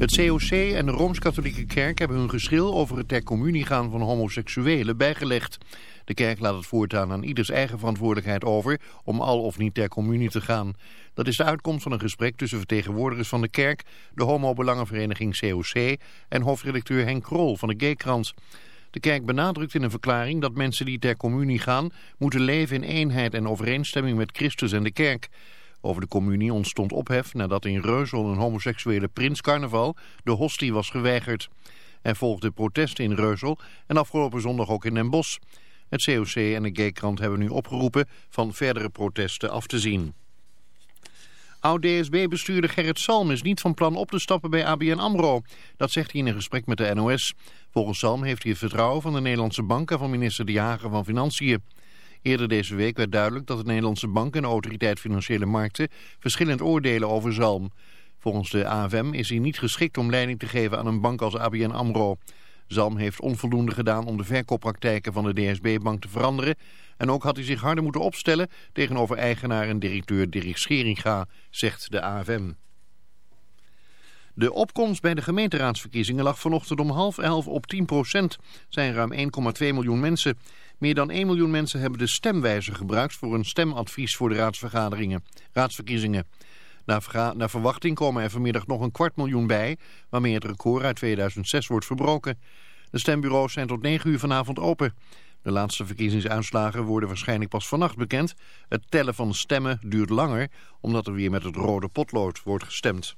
Het COC en de Rooms-Katholieke Kerk hebben hun geschil over het ter communie gaan van homoseksuelen bijgelegd. De kerk laat het voortaan aan ieders eigen verantwoordelijkheid over om al of niet ter communie te gaan. Dat is de uitkomst van een gesprek tussen vertegenwoordigers van de kerk, de homo-belangenvereniging COC en hoofdredacteur Henk Krol van de Gaykrant. De kerk benadrukt in een verklaring dat mensen die ter communie gaan moeten leven in eenheid en overeenstemming met Christus en de kerk. Over de communie ontstond ophef nadat in Reuzel een homoseksuele prins carnaval de hostie was geweigerd. Er volgden protesten in Reuzel en afgelopen zondag ook in Den Bosch. Het COC en de Gaykrant hebben nu opgeroepen van verdere protesten af te zien. Oud-DSB-bestuurder Gerrit Salm is niet van plan op te stappen bij ABN AMRO. Dat zegt hij in een gesprek met de NOS. Volgens Salm heeft hij het vertrouwen van de Nederlandse bank en van minister De Jager van Financiën. Eerder deze week werd duidelijk dat de Nederlandse bank en de autoriteit Financiële Markten verschillend oordelen over Zalm. Volgens de AFM is hij niet geschikt om leiding te geven aan een bank als ABN AMRO. Zalm heeft onvoldoende gedaan om de verkooppraktijken van de DSB-bank te veranderen. En ook had hij zich harder moeten opstellen tegenover eigenaar en directeur Dirk Scheringa, zegt de AFM. De opkomst bij de gemeenteraadsverkiezingen lag vanochtend om half elf op 10 procent. zijn ruim 1,2 miljoen mensen. Meer dan 1 miljoen mensen hebben de stemwijzer gebruikt voor een stemadvies voor de raadsvergaderingen, raadsverkiezingen. Naar, naar verwachting komen er vanmiddag nog een kwart miljoen bij, waarmee het record uit 2006 wordt verbroken. De stembureaus zijn tot 9 uur vanavond open. De laatste verkiezingsuitslagen worden waarschijnlijk pas vannacht bekend. Het tellen van stemmen duurt langer, omdat er weer met het rode potlood wordt gestemd.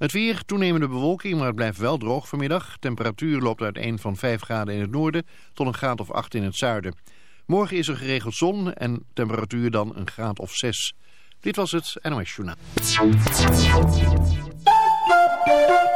Het weer, toenemende bewolking, maar het blijft wel droog vanmiddag. Temperatuur loopt uit 1 van 5 graden in het noorden tot een graad of 8 in het zuiden. Morgen is er geregeld zon en temperatuur dan een graad of 6. Dit was het NOS Journaal.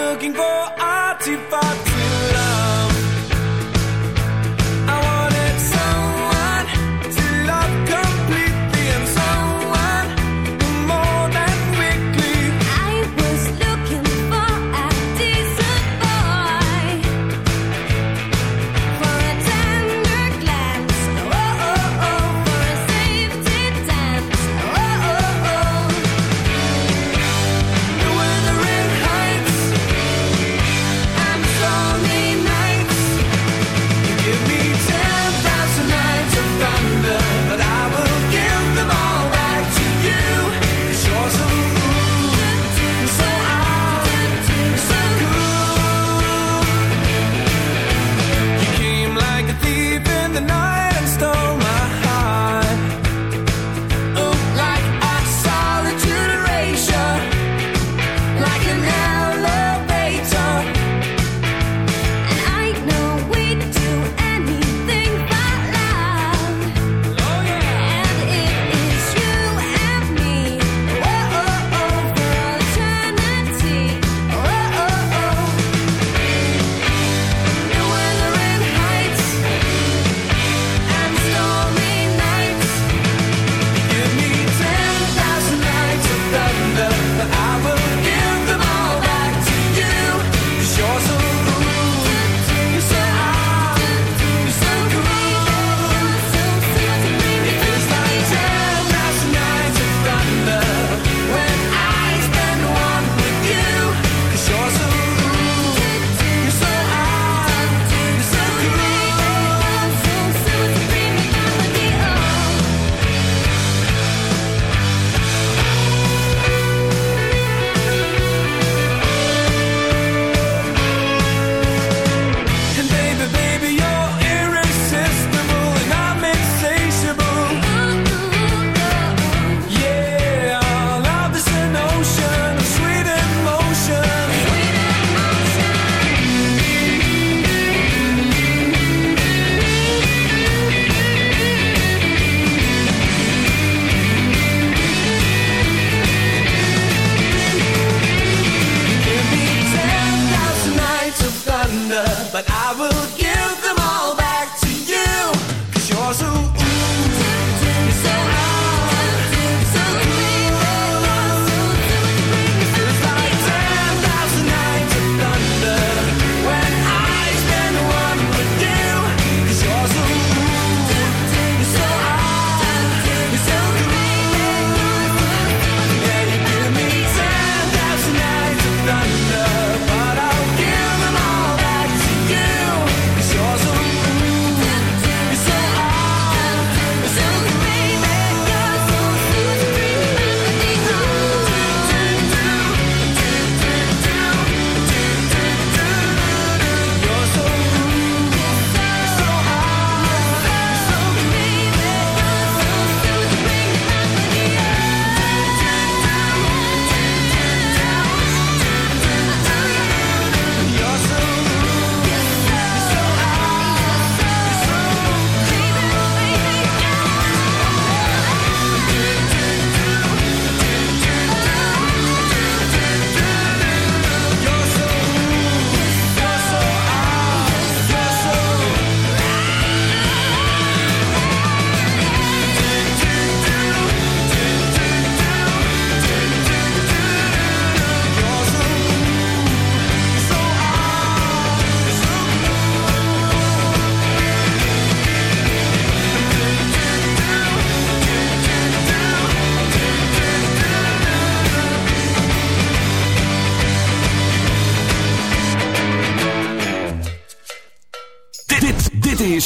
looking for artifacts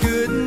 could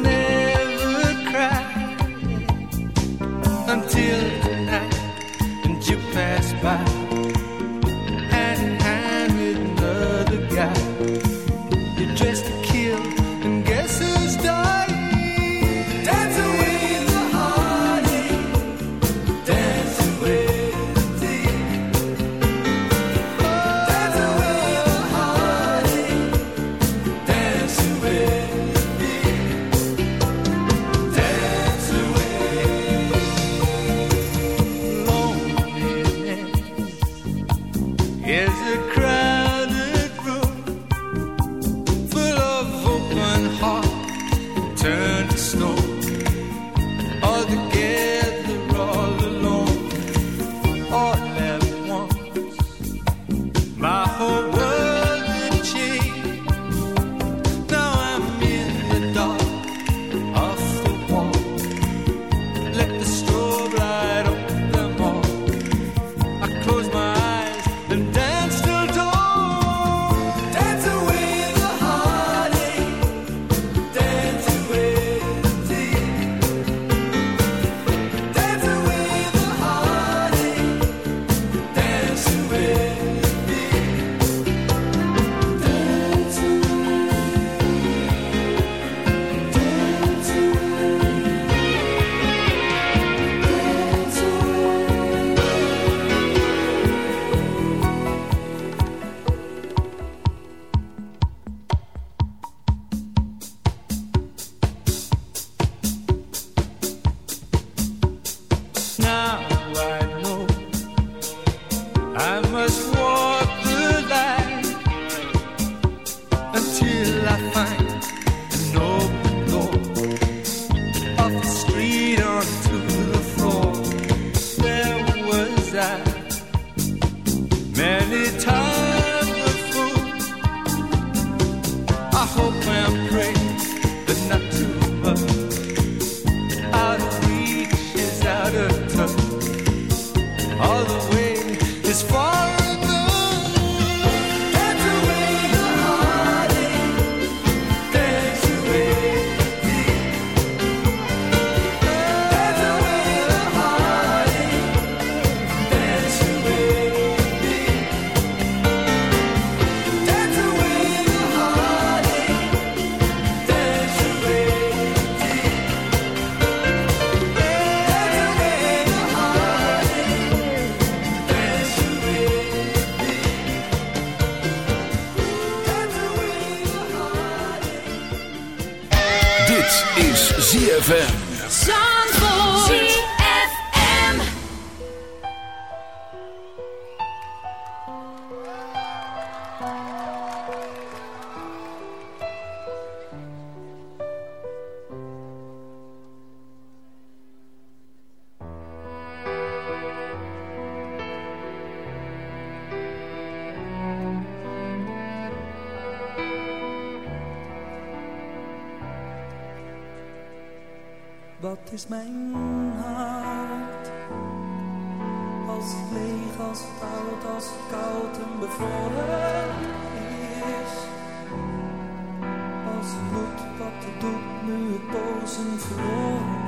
als moet wat het doet nu het boze verloren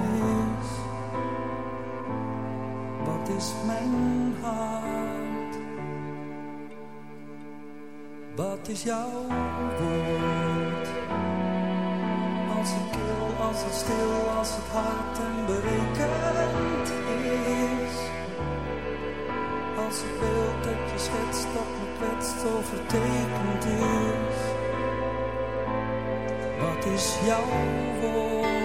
is. Wat is mijn hart? Wat is jouw woord? Als het kil, als het stil, als het hard en berekend is. Als het beeld dat je schetst, dat me kwetst, zo vertekend is is jouw woord.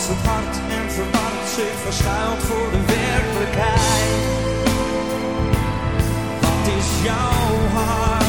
als het hart en verband zich verschuilt voor de werkelijkheid. Wat is jouw hart?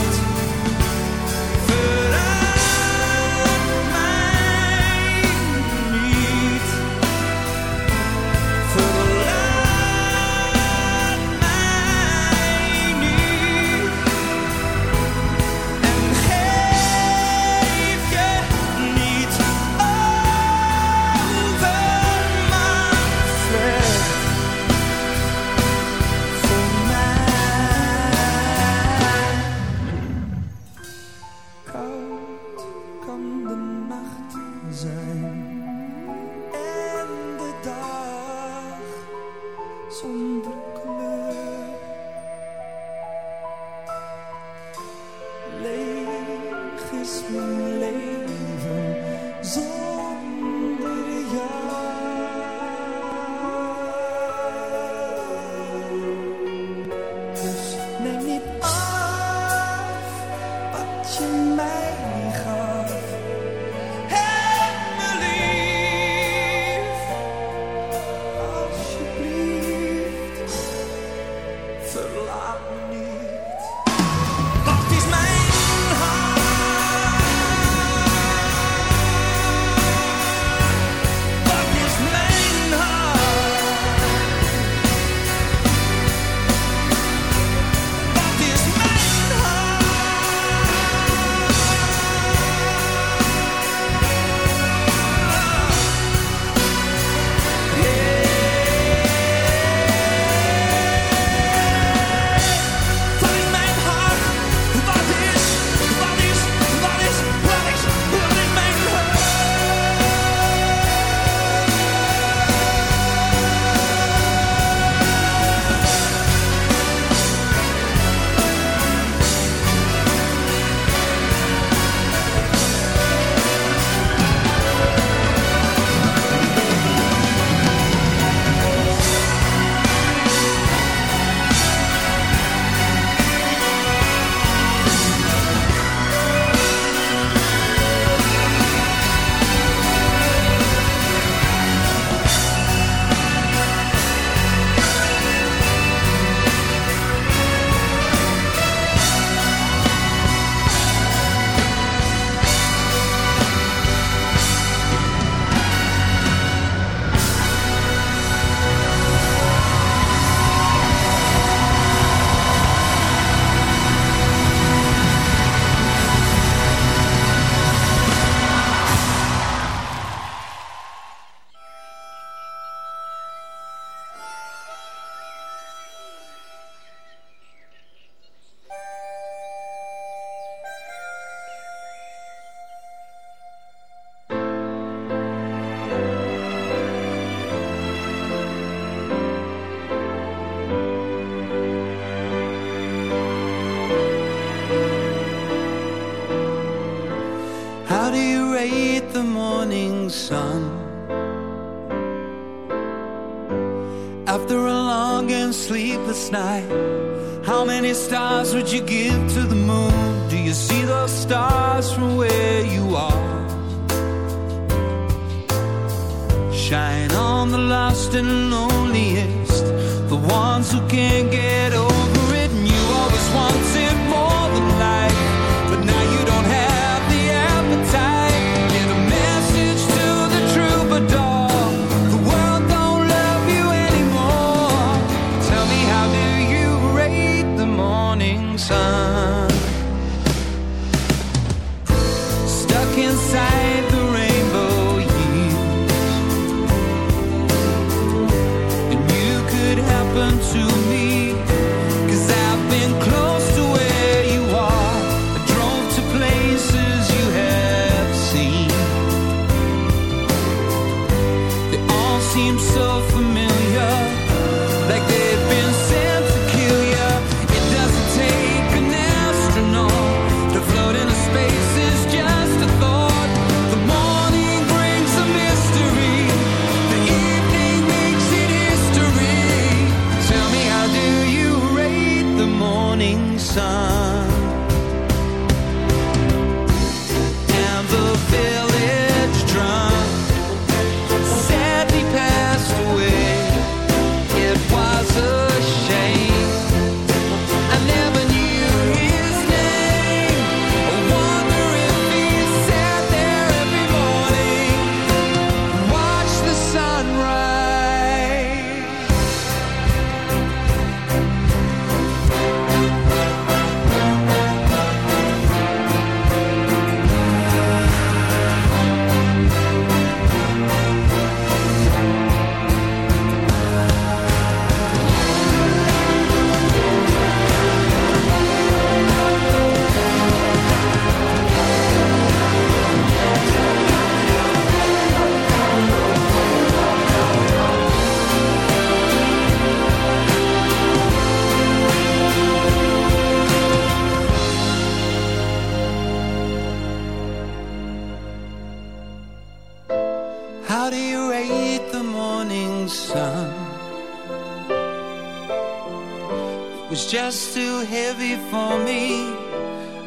for me,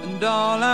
and all I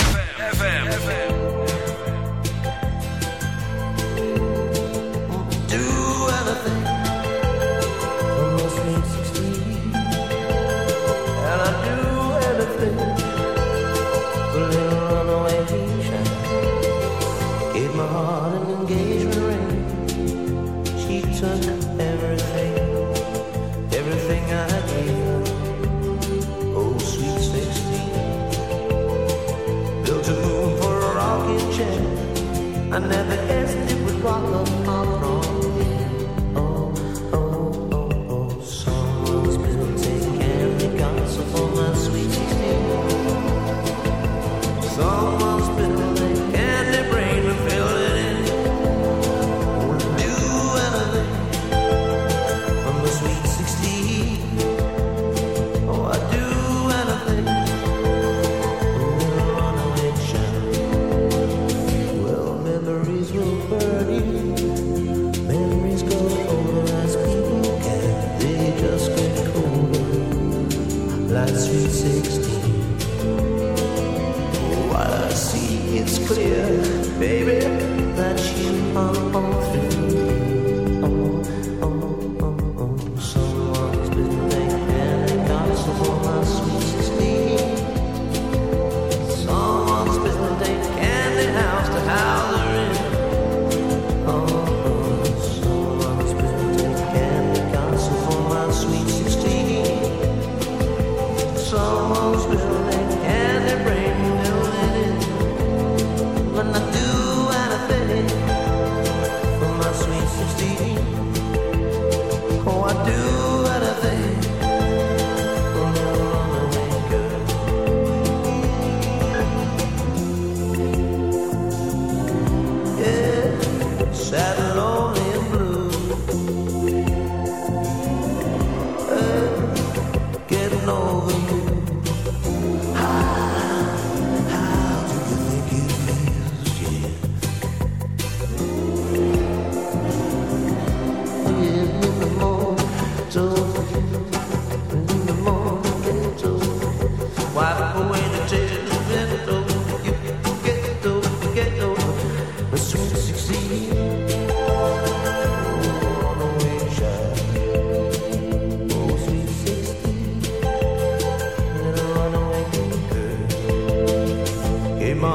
I never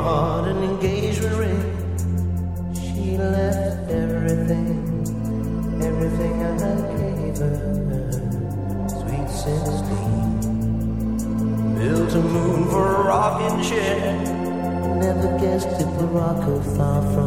an engagement ring. She left everything, everything I gave her. Sweet sixteen, built a moon for a rocking chair. Never guessed it would rock her far from.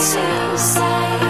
to say.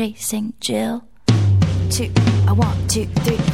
chasing Jill. Two, I want two, ooh,